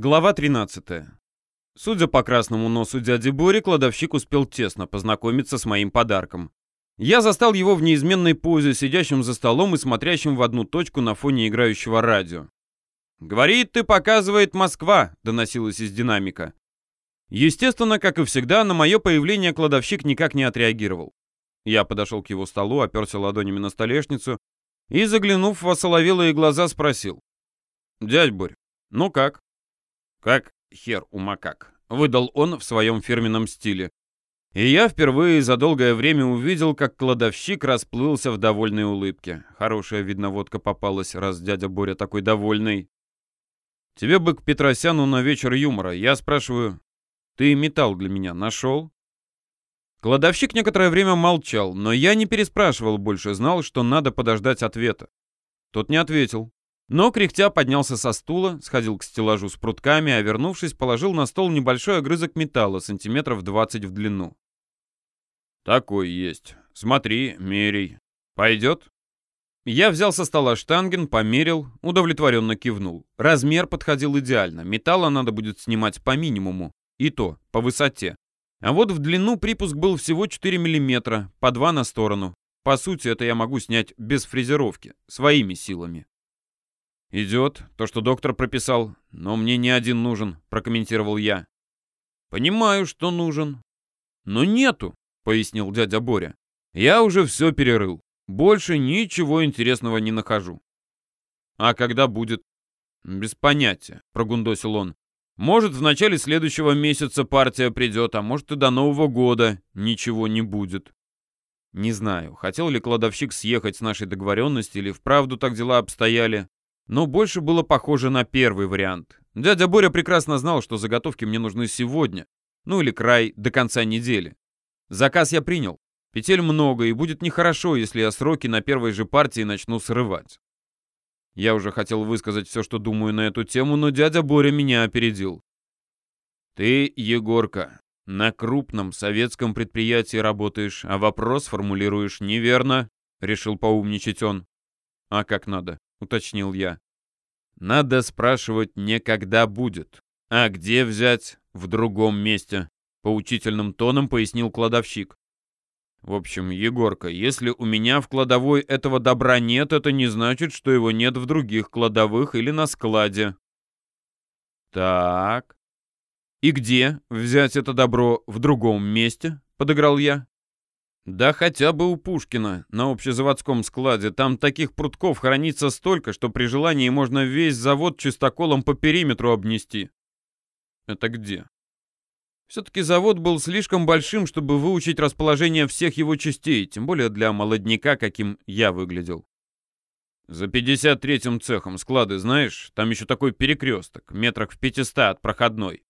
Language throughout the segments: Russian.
Глава 13. Судя по красному носу дяди Бори, кладовщик успел тесно познакомиться с моим подарком. Я застал его в неизменной позе, сидящим за столом и смотрящим в одну точку на фоне играющего радио. «Говорит, ты показывает Москва», — доносилось из динамика. Естественно, как и всегда, на мое появление кладовщик никак не отреагировал. Я подошел к его столу, оперся ладонями на столешницу и, заглянув в осоловелые глаза, спросил. «Дядь Борь, ну как?» «Как хер у макак», — выдал он в своем фирменном стиле. И я впервые за долгое время увидел, как кладовщик расплылся в довольной улыбке. Хорошая, видно, водка попалась, раз дядя Боря такой довольный. «Тебе бы к Петросяну на вечер юмора. Я спрашиваю, ты металл для меня нашел?» Кладовщик некоторое время молчал, но я не переспрашивал больше, знал, что надо подождать ответа. Тот не ответил. Но, кряхтя, поднялся со стула, сходил к стеллажу с прутками, а вернувшись, положил на стол небольшой огрызок металла, сантиметров 20 в длину. «Такой есть. Смотри, мерей. Пойдет?» Я взял со стола штанген, померил, удовлетворенно кивнул. Размер подходил идеально, металла надо будет снимать по минимуму, и то, по высоте. А вот в длину припуск был всего 4 мм, по 2 на сторону. По сути, это я могу снять без фрезеровки, своими силами. «Идет, то, что доктор прописал, но мне не один нужен», — прокомментировал я. «Понимаю, что нужен. Но нету», — пояснил дядя Боря. «Я уже все перерыл. Больше ничего интересного не нахожу». «А когда будет?» «Без понятия», — прогундосил он. «Может, в начале следующего месяца партия придет, а может и до Нового года ничего не будет». Не знаю, хотел ли кладовщик съехать с нашей договоренности или вправду так дела обстояли но больше было похоже на первый вариант. Дядя Боря прекрасно знал, что заготовки мне нужны сегодня, ну или край до конца недели. Заказ я принял. Петель много, и будет нехорошо, если я сроки на первой же партии начну срывать. Я уже хотел высказать все, что думаю на эту тему, но дядя Боря меня опередил. «Ты, Егорка, на крупном советском предприятии работаешь, а вопрос формулируешь неверно», — решил поумничать он. «А как надо?» — уточнил я. «Надо спрашивать не когда будет, а где взять в другом месте», — поучительным тоном пояснил кладовщик. «В общем, Егорка, если у меня в кладовой этого добра нет, это не значит, что его нет в других кладовых или на складе». «Так. И где взять это добро в другом месте?» — подыграл я. Да хотя бы у Пушкина на общезаводском складе. Там таких прутков хранится столько, что при желании можно весь завод чистоколом по периметру обнести. Это где? Все-таки завод был слишком большим, чтобы выучить расположение всех его частей, тем более для молодняка, каким я выглядел. За 53-м цехом склады, знаешь, там еще такой перекресток, метрах в 500 от проходной.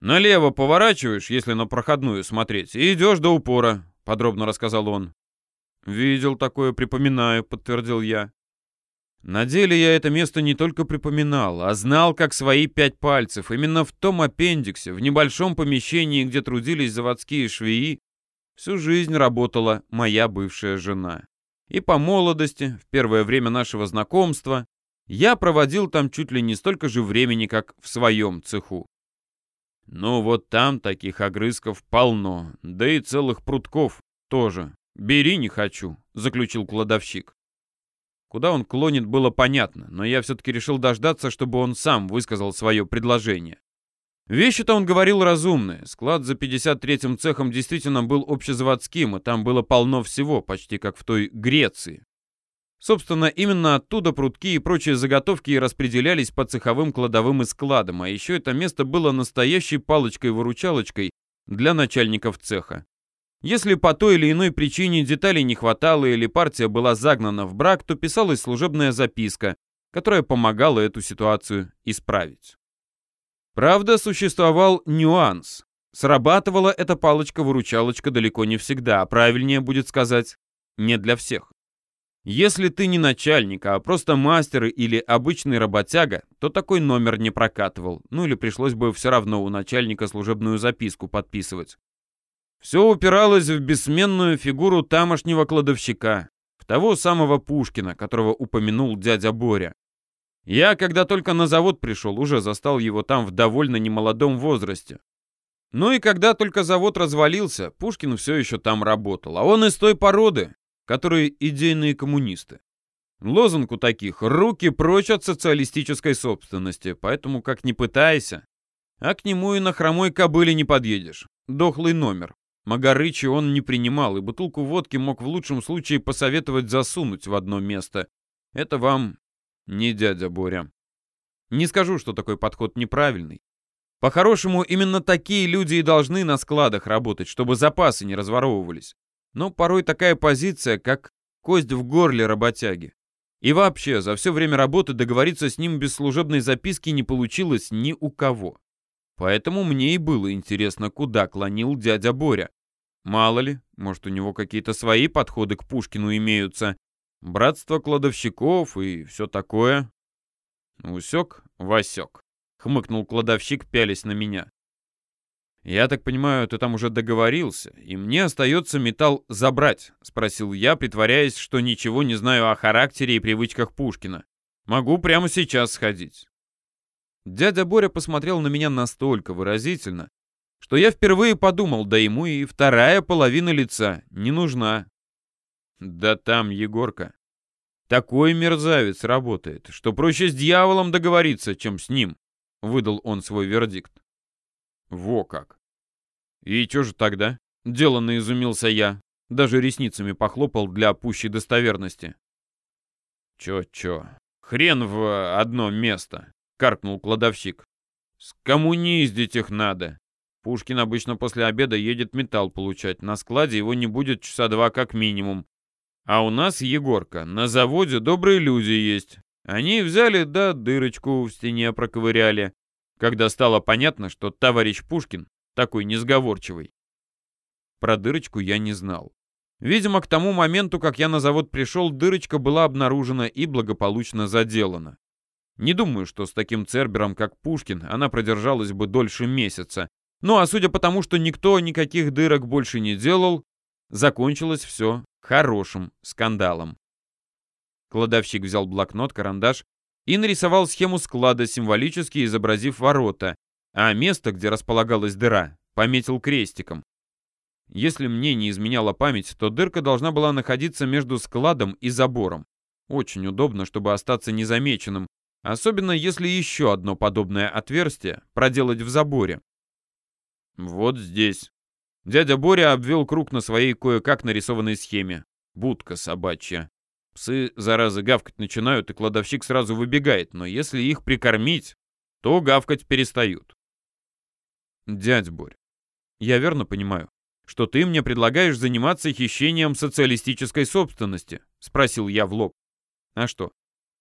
Налево поворачиваешь, если на проходную смотреть, и идешь до упора. — подробно рассказал он. «Видел такое, припоминаю», — подтвердил я. На деле я это место не только припоминал, а знал как свои пять пальцев. Именно в том аппендиксе, в небольшом помещении, где трудились заводские швеи, всю жизнь работала моя бывшая жена. И по молодости, в первое время нашего знакомства, я проводил там чуть ли не столько же времени, как в своем цеху. Ну вот там таких огрызков полно, да и целых прутков тоже. Бери не хочу, заключил кладовщик. Куда он клонит, было понятно, но я все-таки решил дождаться, чтобы он сам высказал свое предложение. Вещи-то он говорил разумные. Склад за 53-м цехом действительно был общезаводским, и там было полно всего, почти как в той Греции. Собственно, именно оттуда прутки и прочие заготовки распределялись по цеховым кладовым и складам, а еще это место было настоящей палочкой-выручалочкой для начальников цеха. Если по той или иной причине деталей не хватало или партия была загнана в брак, то писалась служебная записка, которая помогала эту ситуацию исправить. Правда, существовал нюанс. Срабатывала эта палочка-выручалочка далеко не всегда, а правильнее будет сказать, не для всех. Если ты не начальник, а просто мастер или обычный работяга, то такой номер не прокатывал. Ну или пришлось бы все равно у начальника служебную записку подписывать. Все упиралось в бессменную фигуру тамошнего кладовщика, в того самого Пушкина, которого упомянул дядя Боря. Я, когда только на завод пришел, уже застал его там в довольно немолодом возрасте. Ну и когда только завод развалился, Пушкин все еще там работал. А он из той породы, которые идейные коммунисты. Лозунг у таких «руки прочь от социалистической собственности», поэтому как ни пытайся. А к нему и на хромой кобыле не подъедешь. Дохлый номер. Магарычи он не принимал, и бутылку водки мог в лучшем случае посоветовать засунуть в одно место. Это вам не дядя Боря. Не скажу, что такой подход неправильный. По-хорошему, именно такие люди и должны на складах работать, чтобы запасы не разворовывались. Но порой такая позиция, как кость в горле работяги. И вообще, за все время работы договориться с ним без служебной записки не получилось ни у кого. Поэтому мне и было интересно, куда клонил дядя Боря. Мало ли, может, у него какие-то свои подходы к Пушкину имеются. Братство кладовщиков и все такое. Усек, Васек. Хмыкнул кладовщик, пялясь на меня. «Я так понимаю, ты там уже договорился, и мне остается металл забрать?» — спросил я, притворяясь, что ничего не знаю о характере и привычках Пушкина. «Могу прямо сейчас сходить». Дядя Боря посмотрел на меня настолько выразительно, что я впервые подумал, да ему и вторая половина лица не нужна. Да там, Егорка, такой мерзавец работает, что проще с дьяволом договориться, чем с ним, выдал он свой вердикт. Во как! И чё же тогда? Деланно изумился я. Даже ресницами похлопал для пущей достоверности. Чё-чё? Хрен в одно место, каркнул кладовщик. Скоммуниздить их надо. Пушкин обычно после обеда едет металл получать. На складе его не будет часа два как минимум. А у нас, Егорка, на заводе добрые люди есть. Они взяли, да дырочку в стене проковыряли когда стало понятно, что товарищ Пушкин такой несговорчивый. Про дырочку я не знал. Видимо, к тому моменту, как я на завод пришел, дырочка была обнаружена и благополучно заделана. Не думаю, что с таким цербером, как Пушкин, она продержалась бы дольше месяца. Ну а судя по тому, что никто никаких дырок больше не делал, закончилось все хорошим скандалом. Кладовщик взял блокнот, карандаш и нарисовал схему склада, символически изобразив ворота, а место, где располагалась дыра, пометил крестиком. Если мне не изменяла память, то дырка должна была находиться между складом и забором. Очень удобно, чтобы остаться незамеченным, особенно если еще одно подобное отверстие проделать в заборе. Вот здесь. Дядя Боря обвел круг на своей кое-как нарисованной схеме. Будка собачья. Псы, заразы, гавкать начинают, и кладовщик сразу выбегает, но если их прикормить, то гавкать перестают. Дядь Борь, я верно понимаю, что ты мне предлагаешь заниматься хищением социалистической собственности? Спросил я в лоб. А что?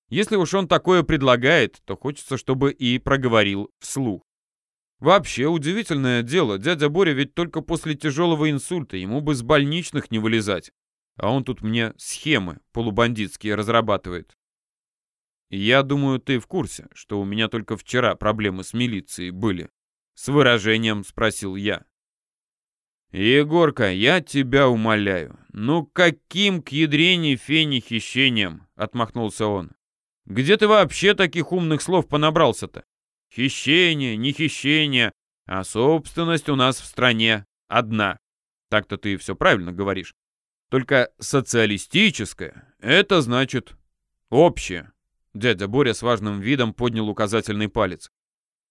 Если уж он такое предлагает, то хочется, чтобы и проговорил вслух. Вообще, удивительное дело, дядя Боря ведь только после тяжелого инсульта, ему бы с больничных не вылезать а он тут мне схемы полубандитские разрабатывает. Я думаю, ты в курсе, что у меня только вчера проблемы с милицией были. С выражением спросил я. «Егорка, я тебя умоляю, ну каким к ядрене фени хищением?» — отмахнулся он. «Где ты вообще таких умных слов понабрался-то? Хищение, не хищение, а собственность у нас в стране одна. Так-то ты все правильно говоришь. Только социалистическое — это значит общее. Дядя Боря с важным видом поднял указательный палец.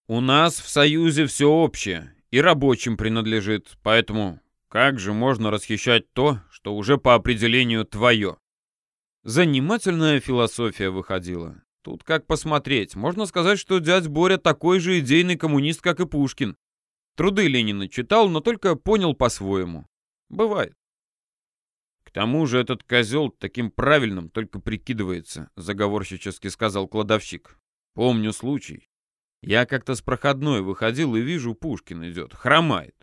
У нас в Союзе все общее и рабочим принадлежит, поэтому как же можно расхищать то, что уже по определению твое? Занимательная философия выходила. Тут как посмотреть. Можно сказать, что дядь Боря такой же идейный коммунист, как и Пушкин. Труды Ленина читал, но только понял по-своему. Бывает. «К тому же этот козел таким правильным только прикидывается», — заговорщически сказал кладовщик. «Помню случай. Я как-то с проходной выходил и вижу, Пушкин идет, хромает.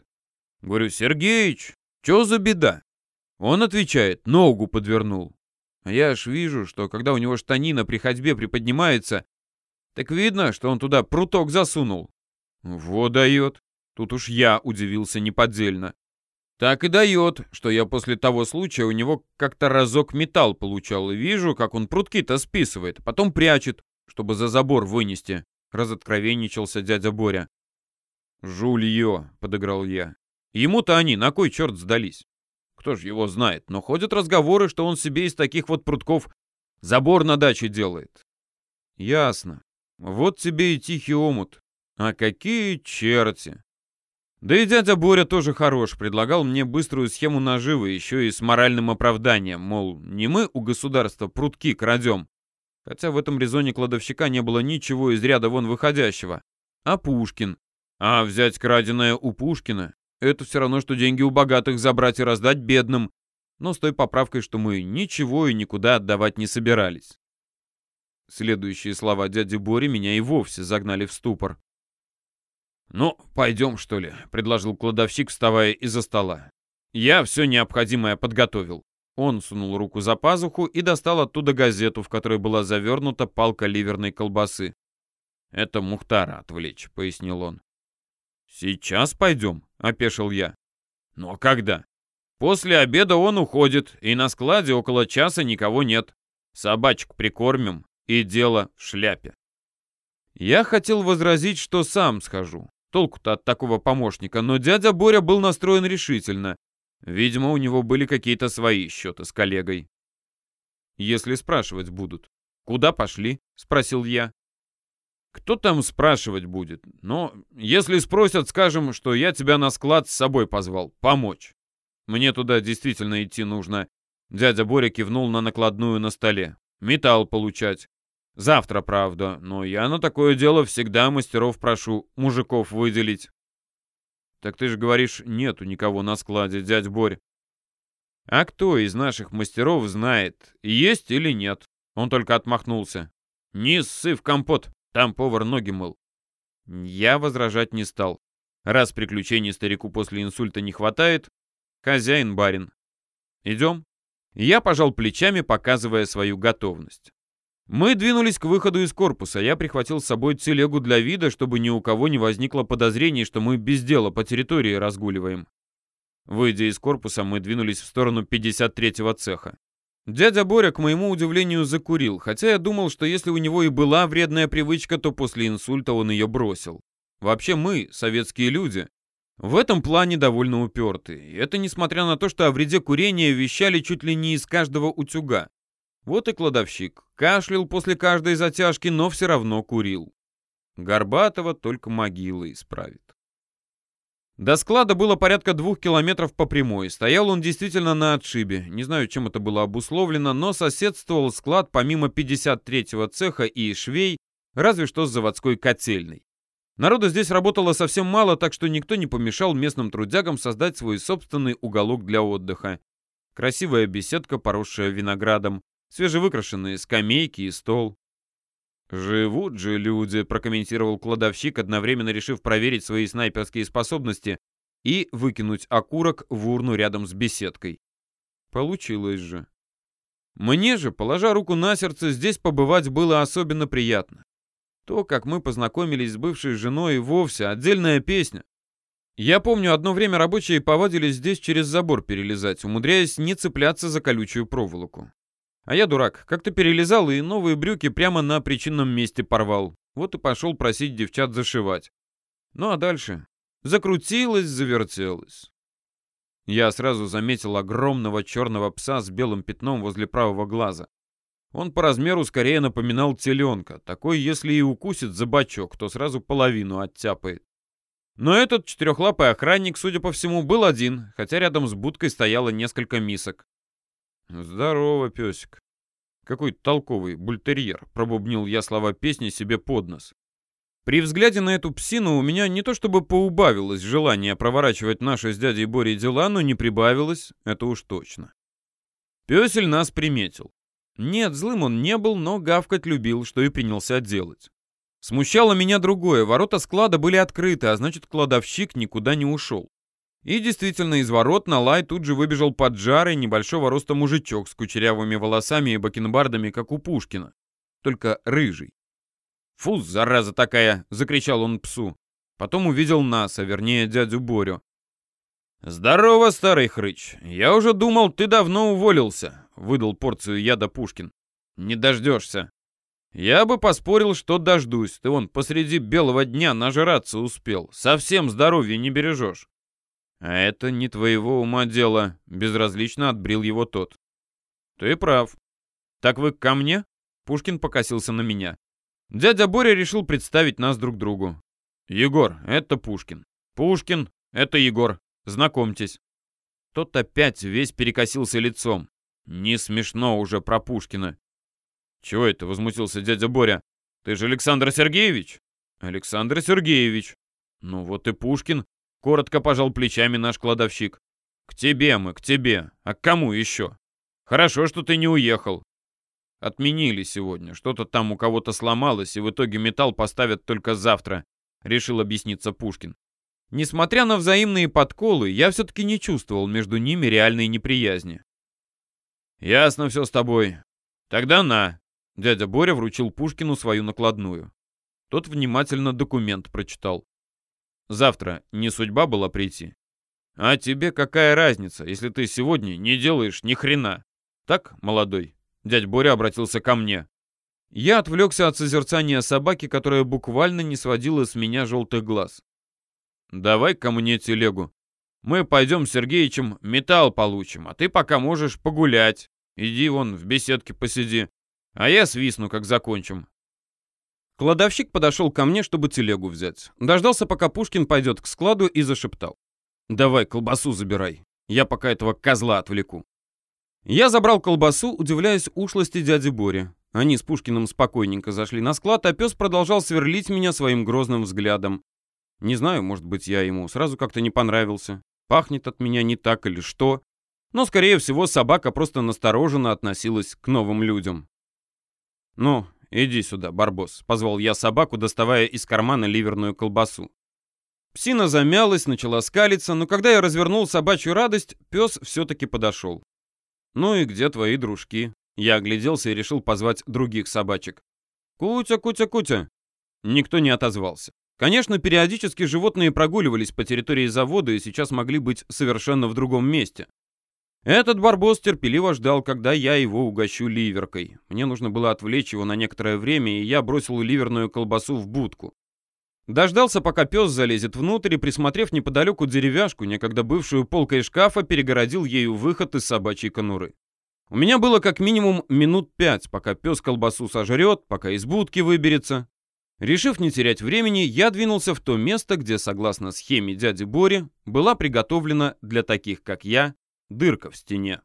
Говорю, Сергеич, что за беда? Он отвечает, ногу подвернул. Я аж вижу, что когда у него штанина при ходьбе приподнимается, так видно, что он туда пруток засунул. Во дает. Тут уж я удивился неподдельно. Так и дает, что я после того случая у него как-то разок металл получал и вижу, как он прутки-то списывает, потом прячет, чтобы за забор вынести», — разоткровенничался дядя Боря. «Жулье», — подыграл я. «Ему-то они на кой черт сдались? Кто ж его знает, но ходят разговоры, что он себе из таких вот прутков забор на даче делает». «Ясно. Вот тебе и тихий омут. А какие черти!» Да и дядя Боря тоже хорош, предлагал мне быструю схему наживы, еще и с моральным оправданием, мол, не мы у государства прутки крадем. Хотя в этом резоне кладовщика не было ничего из ряда вон выходящего. А Пушкин? А взять краденое у Пушкина — это все равно, что деньги у богатых забрать и раздать бедным, но с той поправкой, что мы ничего и никуда отдавать не собирались. Следующие слова дяди Бори меня и вовсе загнали в ступор. «Ну, пойдем, что ли», — предложил кладовщик, вставая из-за стола. «Я все необходимое подготовил». Он сунул руку за пазуху и достал оттуда газету, в которой была завернута палка ливерной колбасы. «Это Мухтара отвлечь», — пояснил он. «Сейчас пойдем», — опешил я. «Ну а когда?» «После обеда он уходит, и на складе около часа никого нет. Собачку прикормим, и дело в шляпе». Я хотел возразить, что сам схожу, Толку-то от такого помощника, но дядя Боря был настроен решительно. Видимо, у него были какие-то свои счеты с коллегой. Если спрашивать будут. «Куда пошли?» — спросил я. «Кто там спрашивать будет? Но если спросят, скажем, что я тебя на склад с собой позвал. Помочь. Мне туда действительно идти нужно». Дядя Боря кивнул на накладную на столе. «Металл получать. Завтра, правда, но я на такое дело всегда мастеров прошу мужиков выделить. Так ты же говоришь, нету никого на складе, дядь Борь. А кто из наших мастеров знает, есть или нет? Он только отмахнулся. Не ссы в компот, там повар ноги мыл. Я возражать не стал. Раз приключений старику после инсульта не хватает, хозяин барин. Идем? Я пожал плечами, показывая свою готовность. Мы двинулись к выходу из корпуса. Я прихватил с собой телегу для вида, чтобы ни у кого не возникло подозрений, что мы без дела по территории разгуливаем. Выйдя из корпуса, мы двинулись в сторону 53-го цеха. Дядя Боря, к моему удивлению, закурил, хотя я думал, что если у него и была вредная привычка, то после инсульта он ее бросил. Вообще мы, советские люди, в этом плане довольно уперты. И это несмотря на то, что о вреде курения вещали чуть ли не из каждого утюга. Вот и кладовщик. Кашлял после каждой затяжки, но все равно курил. Горбатого только могила исправит. До склада было порядка двух километров по прямой. Стоял он действительно на отшибе. Не знаю, чем это было обусловлено, но соседствовал склад помимо 53-го цеха и швей, разве что с заводской котельной. Народу здесь работало совсем мало, так что никто не помешал местным трудягам создать свой собственный уголок для отдыха. Красивая беседка, поросшая виноградом, свежевыкрашенные скамейки и стол. «Живут же люди», — прокомментировал кладовщик, одновременно решив проверить свои снайперские способности и выкинуть окурок в урну рядом с беседкой. Получилось же. Мне же, положа руку на сердце, здесь побывать было особенно приятно. То, как мы познакомились с бывшей женой, вовсе отдельная песня. Я помню, одно время рабочие повадились здесь через забор перелезать, умудряясь не цепляться за колючую проволоку. А я дурак, как-то перелезал и новые брюки прямо на причинном месте порвал. Вот и пошел просить девчат зашивать. Ну а дальше? Закрутилось, завертелось. Я сразу заметил огромного черного пса с белым пятном возле правого глаза. Он по размеру скорее напоминал теленка. Такой, если и укусит за бачок, то сразу половину оттяпает. Но этот четырехлапый охранник, судя по всему, был один, хотя рядом с будкой стояло несколько мисок. «Здорово, песик. Какой толковый бультерьер», — пробубнил я слова песни себе под нос. При взгляде на эту псину у меня не то чтобы поубавилось желание проворачивать наши с дядей Борей дела, но не прибавилось, это уж точно. Песель нас приметил. Нет, злым он не был, но гавкать любил, что и принялся делать. Смущало меня другое, ворота склада были открыты, а значит, кладовщик никуда не ушел. И действительно, из ворот на лай тут же выбежал поджарый небольшого роста мужичок с кучерявыми волосами и бакенбардами, как у Пушкина. Только рыжий. «Фу, зараза такая!» — закричал он псу. Потом увидел нас, а вернее дядю Борю. «Здорово, старый хрыч! Я уже думал, ты давно уволился!» — выдал порцию яда Пушкин. «Не дождешься!» Я бы поспорил, что дождусь. Ты вон посреди белого дня нажраться успел. Совсем здоровье не бережешь. А это не твоего ума дело, безразлично отбрил его тот. Ты прав. Так вы ко мне? Пушкин покосился на меня. Дядя Боря решил представить нас друг другу. Егор, это Пушкин. Пушкин, это Егор. Знакомьтесь. Тот опять весь перекосился лицом. Не смешно уже про Пушкина. «Чего это?» — возмутился дядя Боря. «Ты же Александр Сергеевич?» «Александр Сергеевич». «Ну вот и Пушкин», — коротко пожал плечами наш кладовщик. «К тебе мы, к тебе. А к кому еще? Хорошо, что ты не уехал. Отменили сегодня. Что-то там у кого-то сломалось, и в итоге металл поставят только завтра», — решил объясниться Пушкин. Несмотря на взаимные подколы, я все-таки не чувствовал между ними реальной неприязни. «Ясно все с тобой. Тогда на, Дядя Боря вручил Пушкину свою накладную. Тот внимательно документ прочитал. Завтра не судьба была прийти. А тебе какая разница, если ты сегодня не делаешь ни хрена? Так, молодой? Дядь Боря обратился ко мне. Я отвлекся от созерцания собаки, которая буквально не сводила с меня желтых глаз. давай ко мне телегу. Мы пойдем с Сергеичем металл получим, а ты пока можешь погулять. Иди вон в беседке посиди. А я свистну, как закончим. Кладовщик подошел ко мне, чтобы телегу взять. Дождался, пока Пушкин пойдет к складу и зашептал. «Давай, колбасу забирай. Я пока этого козла отвлеку». Я забрал колбасу, удивляясь ушлости дяди Бори. Они с Пушкиным спокойненько зашли на склад, а пес продолжал сверлить меня своим грозным взглядом. Не знаю, может быть, я ему сразу как-то не понравился. Пахнет от меня не так или что. Но, скорее всего, собака просто настороженно относилась к новым людям. «Ну, иди сюда, Барбос», — позвал я собаку, доставая из кармана ливерную колбасу. Псина замялась, начала скалиться, но когда я развернул собачью радость, пес все-таки подошел. «Ну и где твои дружки?» Я огляделся и решил позвать других собачек. «Кутя, Кутя, Кутя!» Никто не отозвался. Конечно, периодически животные прогуливались по территории завода и сейчас могли быть совершенно в другом месте. Этот барбос терпеливо ждал, когда я его угощу ливеркой. Мне нужно было отвлечь его на некоторое время, и я бросил ливерную колбасу в будку. Дождался, пока пес залезет внутрь, и, присмотрев неподалеку деревяшку, некогда бывшую полкой шкафа, перегородил ею выход из собачьей конуры. У меня было как минимум минут пять, пока пес колбасу сожрет, пока из будки выберется. Решив не терять времени, я двинулся в то место, где, согласно схеме дяди Бори, была приготовлена для таких, как я, дырка в стене.